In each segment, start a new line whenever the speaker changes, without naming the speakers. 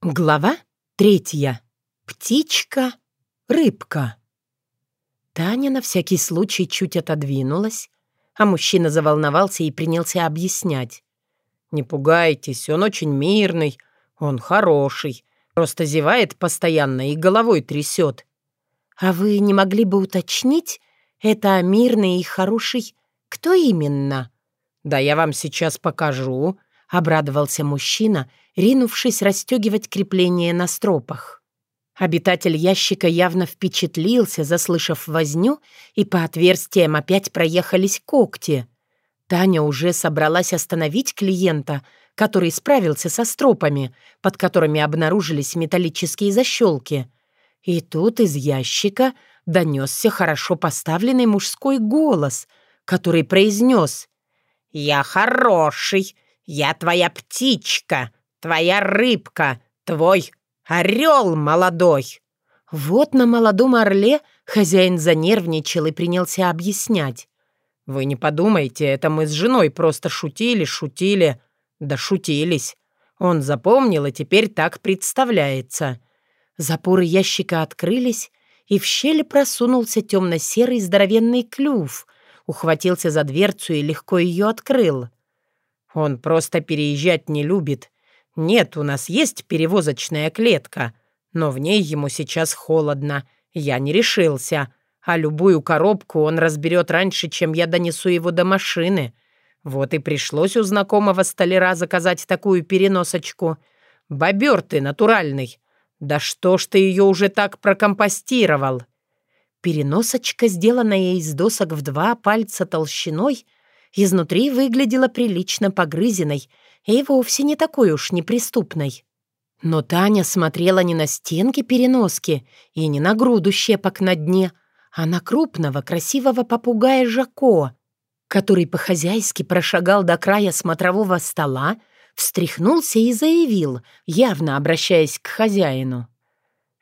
Глава третья. Птичка, рыбка. Таня на всякий случай чуть отодвинулась, а мужчина заволновался и принялся объяснять. «Не пугайтесь, он очень мирный, он хороший, просто зевает постоянно и головой трясет». «А вы не могли бы уточнить, это мирный и хороший кто именно?» «Да я вам сейчас покажу», — обрадовался мужчина, ринувшись расстегивать крепление на стропах. Обитатель ящика явно впечатлился, заслышав возню, и по отверстиям опять проехались когти. Таня уже собралась остановить клиента, который справился со стропами, под которыми обнаружились металлические защелки. И тут из ящика донесся хорошо поставленный мужской голос, который произнес «Я хороший!» Я твоя птичка, твоя рыбка, твой орел молодой!» Вот на молодом орле хозяин занервничал и принялся объяснять. «Вы не подумайте, это мы с женой просто шутили, шутили, да шутились. Он запомнил и теперь так представляется». Запоры ящика открылись, и в щели просунулся темно-серый здоровенный клюв, ухватился за дверцу и легко ее открыл. Он просто переезжать не любит. Нет, у нас есть перевозочная клетка, но в ней ему сейчас холодно. Я не решился. А любую коробку он разберет раньше, чем я донесу его до машины. Вот и пришлось у знакомого столяра заказать такую переносочку. Бобер ты натуральный. Да что ж ты ее уже так прокомпостировал?» Переносочка, сделанная из досок в два пальца толщиной — Изнутри выглядела прилично погрызенной и вовсе не такой уж неприступной. Но Таня смотрела не на стенки переноски и не на груду щепок на дне, а на крупного красивого попугая Жако, который по-хозяйски прошагал до края смотрового стола, встряхнулся и заявил, явно обращаясь к хозяину.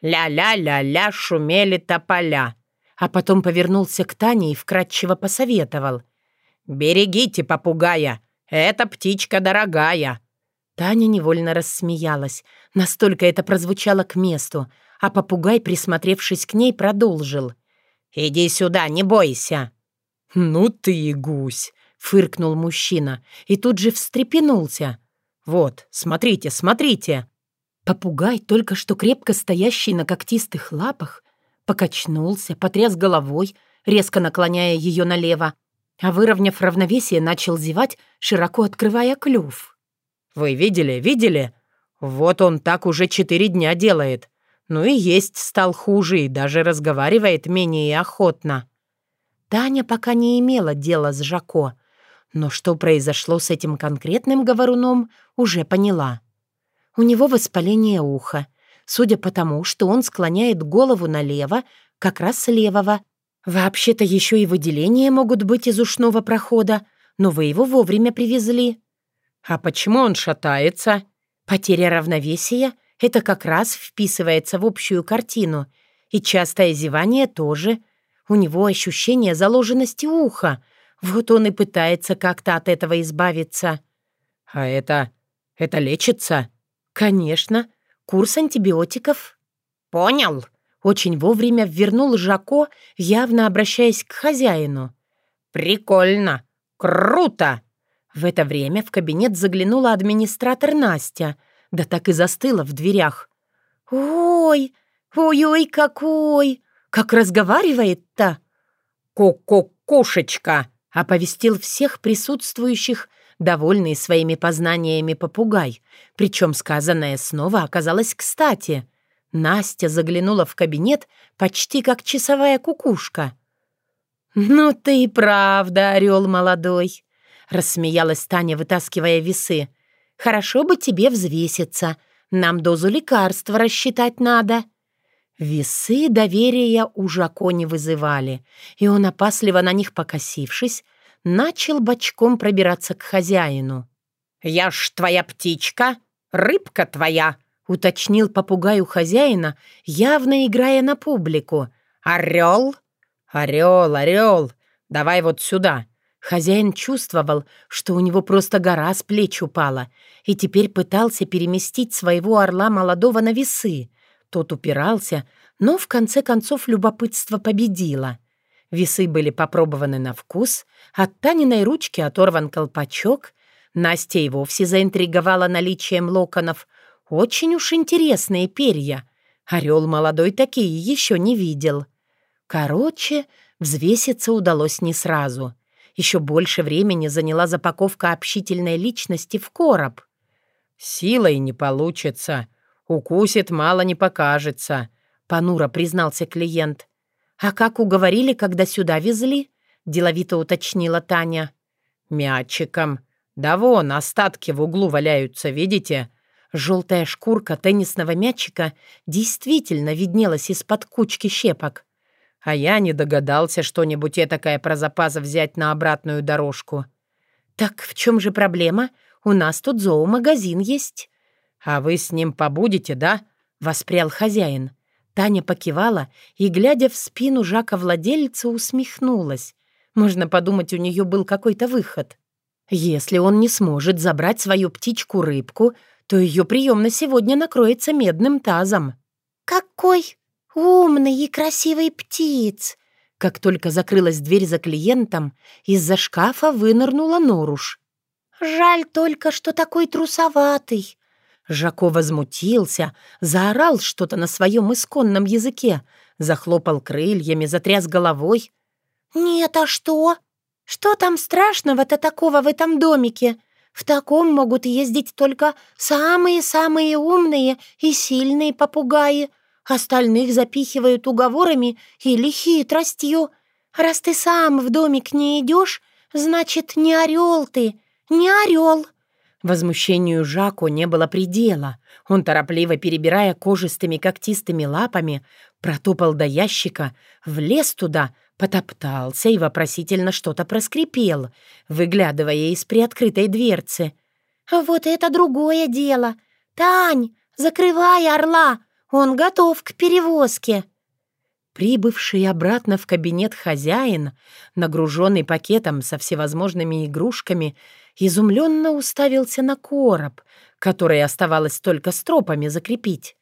«Ля-ля-ля-ля шумели тополя», а потом повернулся к Тане и вкратчиво посоветовал — «Берегите попугая! Эта птичка дорогая!» Таня невольно рассмеялась. Настолько это прозвучало к месту, а попугай, присмотревшись к ней, продолжил. «Иди сюда, не бойся!» «Ну ты и гусь!» — фыркнул мужчина и тут же встрепенулся. «Вот, смотрите, смотрите!» Попугай, только что крепко стоящий на когтистых лапах, покачнулся, потряс головой, резко наклоняя ее налево, а выровняв равновесие, начал зевать, широко открывая клюв. «Вы видели, видели? Вот он так уже четыре дня делает. Ну и есть стал хуже и даже разговаривает менее охотно». Таня пока не имела дела с Жако, но что произошло с этим конкретным говоруном, уже поняла. У него воспаление уха, судя по тому, что он склоняет голову налево, как раз левого, «Вообще-то еще и выделения могут быть из ушного прохода, но вы его вовремя привезли». «А почему он шатается?» «Потеря равновесия — это как раз вписывается в общую картину. И частое зевание тоже. У него ощущение заложенности уха. Вот он и пытается как-то от этого избавиться». «А это... это лечится?» «Конечно. Курс антибиотиков». «Понял», очень вовремя вернул Жако, явно обращаясь к хозяину. «Прикольно! Круто!» В это время в кабинет заглянула администратор Настя, да так и застыла в дверях. «Ой, ой-ой, какой! Как разговаривает-то!»
«Ку-ку-кушечка!»
— оповестил всех присутствующих, довольный своими познаниями попугай, причем сказанное снова оказалось кстати — Настя заглянула в кабинет почти как часовая кукушка. «Ну ты и правда, орел молодой!» — рассмеялась Таня, вытаскивая весы. «Хорошо бы тебе взвеситься. Нам дозу лекарства рассчитать надо». Весы доверия у Жако не вызывали, и он, опасливо на них покосившись, начал бочком пробираться к хозяину.
«Я ж твоя птичка, рыбка твоя!»
— уточнил попугай у хозяина, явно играя на публику.
«Орел?» «Орел, орел! Давай вот сюда!»
Хозяин чувствовал, что у него просто гора с плеч упала, и теперь пытался переместить своего орла молодого на весы. Тот упирался, но в конце концов любопытство победило. Весы были попробованы на вкус, от Таниной ручки оторван колпачок, Настя и вовсе заинтриговала наличием локонов. Очень уж интересные перья. Орел молодой такие еще не видел. Короче, взвеситься удалось не сразу — еще больше времени заняла запаковка общительной личности в короб. «Силой не получится. Укусит, мало не покажется», — понуро признался клиент. «А как уговорили, когда сюда везли?» — деловито уточнила Таня. «Мячиком. Да вон, остатки в углу валяются, видите?» Желтая шкурка теннисного мячика действительно виднелась из-под кучки щепок. А я не догадался что-нибудь этакое про запас взять на обратную дорожку. «Так в чем же проблема? У нас тут зоомагазин есть». «А вы с ним побудете, да?» — воспрял хозяин. Таня покивала и, глядя в спину Жака-владельца, усмехнулась. Можно подумать, у нее был какой-то выход. Если он не сможет забрать свою птичку-рыбку, то ее прием на сегодня накроется медным тазом.
«Какой «Умный и красивый птиц!»
Как только закрылась дверь за клиентом, из-за шкафа вынырнула Норуш.
«Жаль только, что такой трусоватый!»
Жако возмутился, заорал что-то на своем исконном языке, захлопал крыльями, затряс головой.
«Нет, а что? Что там страшного-то такого в этом домике? В таком могут ездить только самые-самые умные и сильные попугаи, Остальных запихивают уговорами или хитростью. Раз ты сам в домик не идешь, значит, не орел ты, не орел.
Возмущению Жаку не было предела. Он, торопливо перебирая кожистыми когтистыми лапами, протопал до ящика, влез туда, потоптался и вопросительно что-то проскрипел, выглядывая из приоткрытой дверцы.
«Вот это другое дело! Тань, закрывай орла, он готов к перевозке».
Прибывший обратно в кабинет хозяин, нагруженный пакетом со всевозможными игрушками, изумленно уставился на короб, который оставалось только стропами закрепить.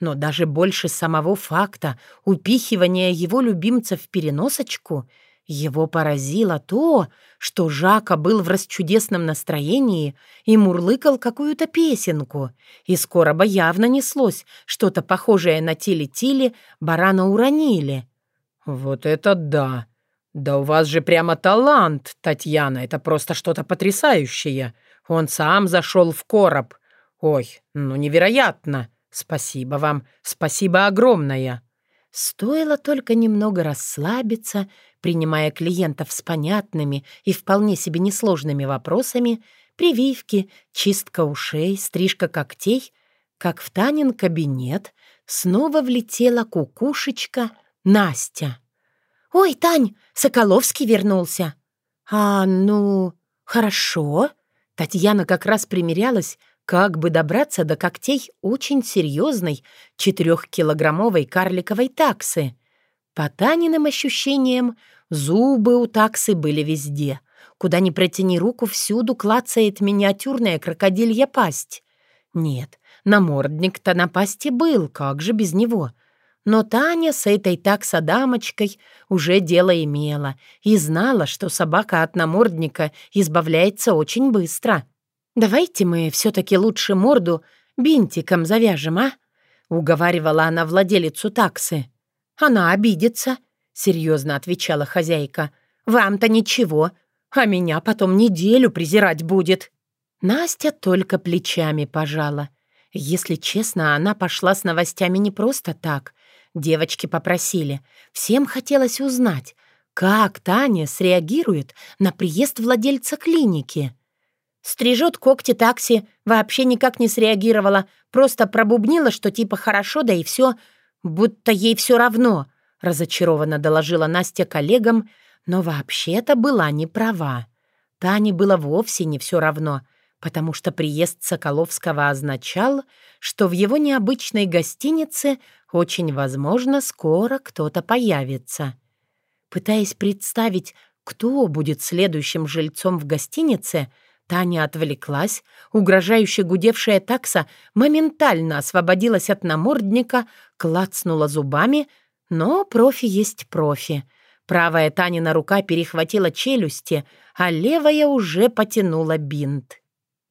Но даже больше самого факта упихивания его любимца в переносочку — его поразило то, что Жака был в расчудесном настроении и мурлыкал какую-то песенку. Из короба явно неслось что-то похожее на тили-тили, барана уронили. «Вот это да! Да у вас же прямо талант, Татьяна, это просто что-то потрясающее. Он сам зашел в короб. Ой, ну невероятно! Спасибо вам, спасибо огромное!» Стоило только немного расслабиться, принимая клиентов с понятными и вполне себе несложными вопросами, прививки, чистка ушей, стрижка когтей, как в Танин кабинет снова влетела кукушечка Настя.
«Ой, Тань, Соколовский вернулся!»
«А, ну, хорошо». Татьяна как раз примерялась как бы добраться до когтей очень серьезной четырехкилограммовой карликовой таксы. По Таниным ощущениям, зубы у таксы были везде. Куда ни протяни руку, всюду клацает миниатюрная крокодилья пасть. Нет, намордник-то на пасти был, как же без него? Но Таня с этой такса-дамочкой уже дело имела и знала, что собака от намордника избавляется очень быстро. «Давайте мы все-таки лучше морду бинтиком завяжем, а?» — уговаривала она владелицу таксы. «Она обидится», — серьезно отвечала хозяйка. «Вам-то ничего, а меня потом неделю презирать будет». Настя только плечами пожала. Если честно, она пошла с новостями не просто так. Девочки попросили. Всем хотелось узнать, как Таня среагирует на приезд владельца клиники. Стрижет когти такси, вообще никак не среагировала, просто пробубнила, что типа хорошо, да и все, будто ей все равно, разочарованно доложила Настя коллегам, но вообще-то была не права. Тане было вовсе не все равно, потому что приезд Соколовского означал, что в его необычной гостинице очень возможно скоро кто-то появится. Пытаясь представить, кто будет следующим жильцом в гостинице, Таня отвлеклась, угрожающе гудевшая такса моментально освободилась от намордника, клацнула зубами, но профи есть профи. Правая Танина рука перехватила челюсти, а левая уже потянула бинт.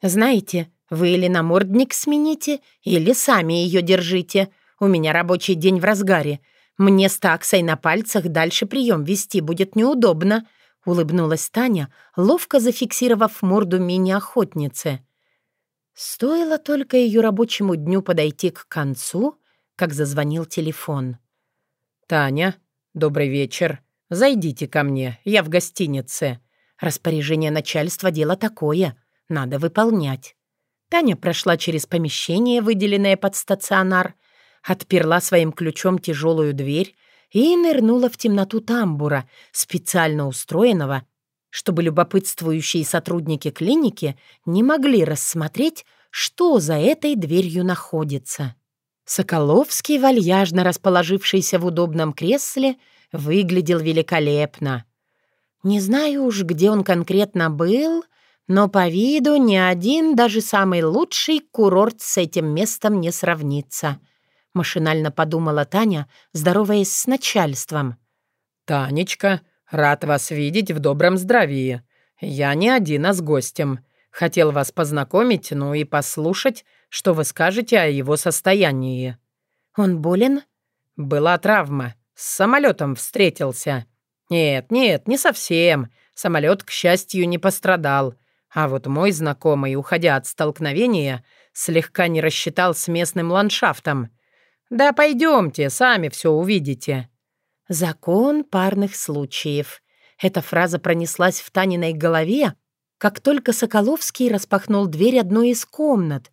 «Знаете, вы или намордник смените, или сами ее держите. У меня рабочий день в разгаре. Мне с таксой на пальцах дальше прием вести будет неудобно», — улыбнулась Таня, ловко зафиксировав морду мини-охотницы. Стоило только ее рабочему дню подойти к концу, как зазвонил телефон.
«Таня, добрый вечер. Зайдите ко мне, я в гостинице».
Распоряжение начальства — дело такое, надо выполнять. Таня прошла через помещение, выделенное под стационар, отперла своим ключом тяжелую дверь и нырнула в темноту тамбура, специально устроенного, чтобы любопытствующие сотрудники клиники не могли рассмотреть, что за этой дверью находится. Соколовский, вальяжно расположившийся в удобном кресле, выглядел великолепно. Не знаю уж, где он конкретно был, но по виду ни один, даже самый лучший курорт с этим местом не сравнится. Машинально подумала Таня, здороваясь с начальством.
«Танечка, рад вас видеть в добром здравии. Я не один, а с гостем. Хотел вас познакомить, ну и послушать, что вы скажете о его состоянии».
«Он болен?»
«Была травма. С самолетом встретился». «Нет, нет, не совсем. Самолет, к счастью, не пострадал. А вот мой знакомый, уходя от столкновения, слегка не рассчитал с местным ландшафтом. Да пойдемте, сами все увидите.
Закон парных случаев. Эта фраза пронеслась в Таниной голове, как только Соколовский распахнул дверь одной из комнат.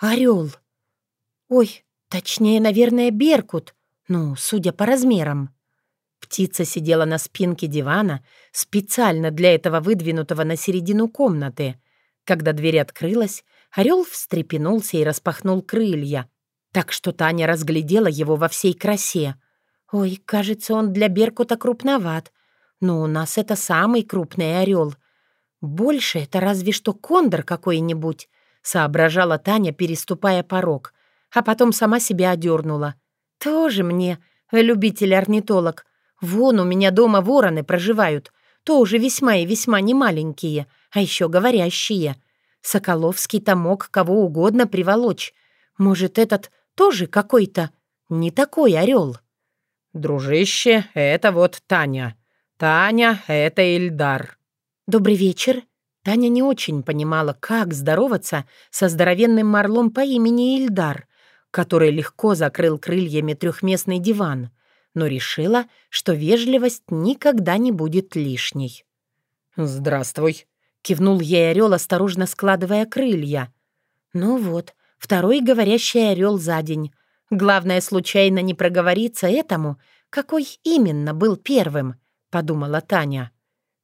Орел. Ой, точнее, наверное, Беркут. Ну, судя по размерам. Птица сидела на спинке дивана, специально для этого выдвинутого на середину комнаты. Когда дверь открылась, орел встрепенулся и распахнул крылья, так что Таня разглядела его во всей красе. «Ой, кажется, он для Беркута крупноват. Но у нас это самый крупный орел. Больше это разве что кондор какой-нибудь», — соображала Таня, переступая порог, а потом сама себя одернула. «Тоже мне, любитель-орнитолог, Вон у меня дома вороны проживают, тоже весьма и весьма немаленькие, а еще говорящие. Соколовский-то мог кого угодно приволочь. Может, этот тоже какой-то не такой орел.
«Дружище, это вот Таня. Таня — это Ильдар».
«Добрый вечер». Таня не очень понимала, как здороваться со здоровенным орлом по имени Ильдар, который легко закрыл крыльями трехместный диван — но решила, что вежливость никогда не будет лишней.
«Здравствуй», — кивнул ей орел, осторожно складывая крылья.
«Ну вот, второй говорящий орел за день. Главное, случайно не проговориться этому, какой именно был первым», — подумала Таня.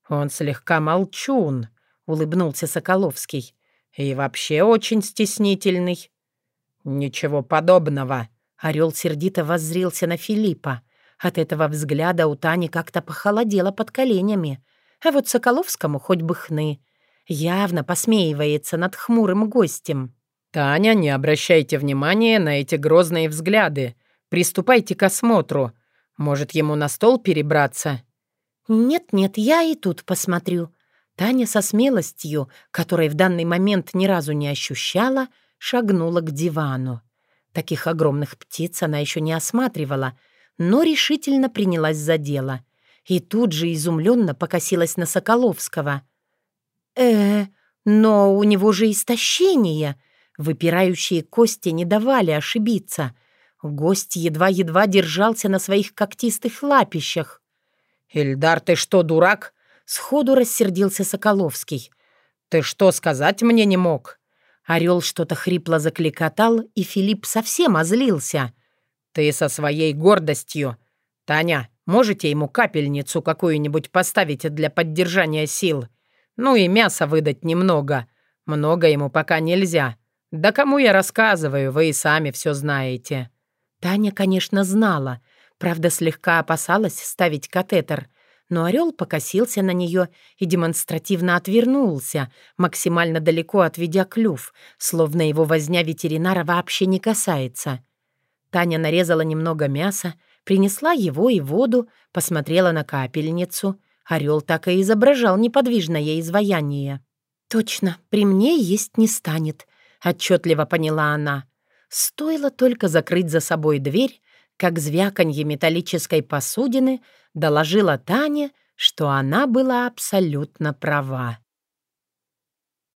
«Он слегка молчун», — улыбнулся Соколовский. «И вообще очень стеснительный». «Ничего подобного», — орел сердито воззрился на Филиппа.
От этого взгляда у Тани как-то похолодело под коленями. А вот Соколовскому хоть бы хны. Явно посмеивается над хмурым гостем.
«Таня, не обращайте внимания на эти грозные взгляды. Приступайте к осмотру. Может, ему на стол перебраться?»
«Нет-нет, я и тут посмотрю». Таня со смелостью, которой в данный момент ни разу не ощущала, шагнула к дивану. Таких огромных птиц она еще не осматривала — но решительно принялась за дело. И тут же изумленно покосилась на Соколовского. э но у него же истощение!» Выпирающие кости не давали ошибиться. Гость едва-едва держался на своих когтистых лапищах.
«Ильдар, ты что, дурак?»
— сходу рассердился Соколовский.
«Ты что, сказать мне не мог?»
Орел что-то хрипло закликотал, и Филипп совсем озлился.
«Ты со своей гордостью. Таня, можете ему капельницу какую-нибудь поставить для поддержания сил? Ну и мясо выдать немного. Много ему пока нельзя. Да кому я рассказываю, вы и сами все знаете».
Таня, конечно, знала. Правда, слегка опасалась ставить катетер. но орел покосился на нее и демонстративно отвернулся, максимально далеко отведя клюв, словно его возня ветеринара вообще не касается. Таня нарезала немного мяса, принесла его и воду, посмотрела на капельницу. Орел так и изображал неподвижное изваяние. «Точно, при мне есть не станет», — отчетливо поняла она. Стоило только закрыть за собой дверь, как звяканье металлической посудины доложила Тане, что она была абсолютно права.